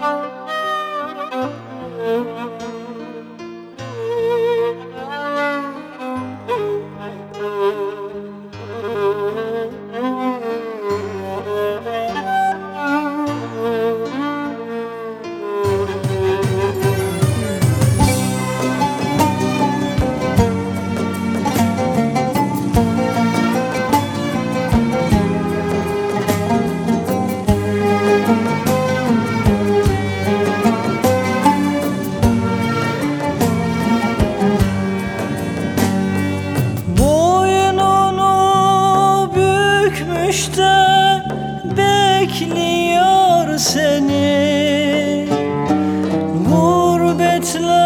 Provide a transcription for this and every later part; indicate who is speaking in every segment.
Speaker 1: Thank you. De bekliyor seni. Gurbetler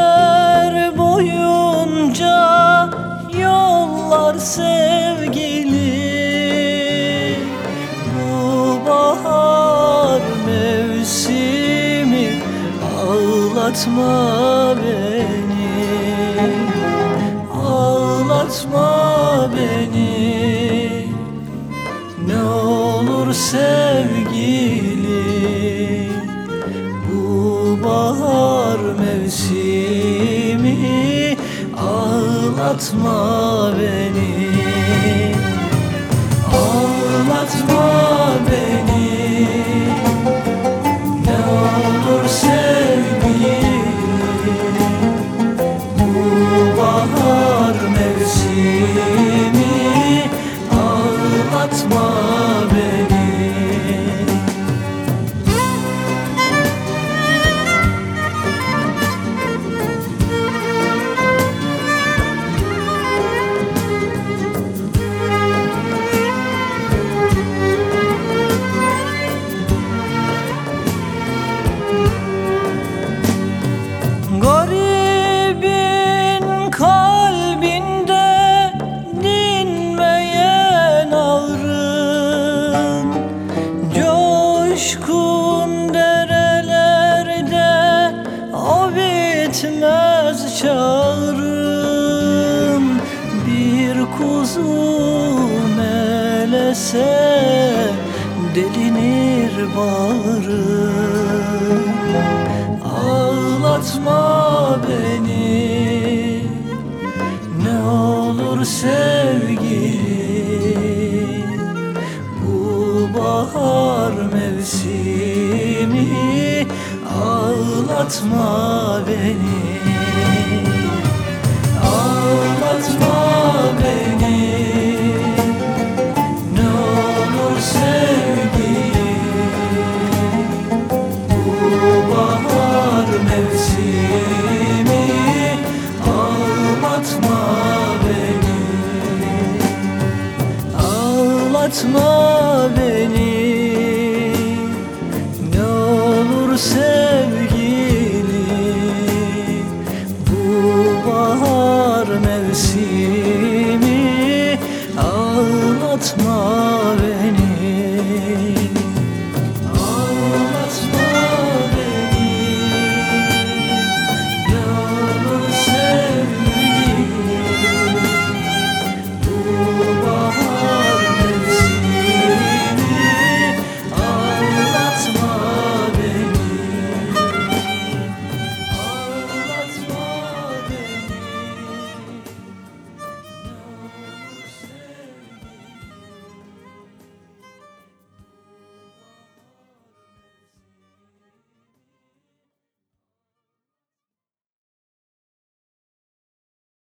Speaker 1: boyunca yollar sevgili. Bu bahar mevsimi ağlatma beni. Ağlatma beni mevsimi Ağlatma beni. Ağlatma beni. Ne olur sevgili bu bahar mevsimi ağlatma beni bitmez çağrım. Bir kuzu melese delinir bağrım. Ağlatma beni. Ne olur sevgili Bu bahar mevsimi Ağlatma beni. Ağlatma beni. Ne olur sevgili bu bahar mevsimi Ağlatma beni. Ağlatma sim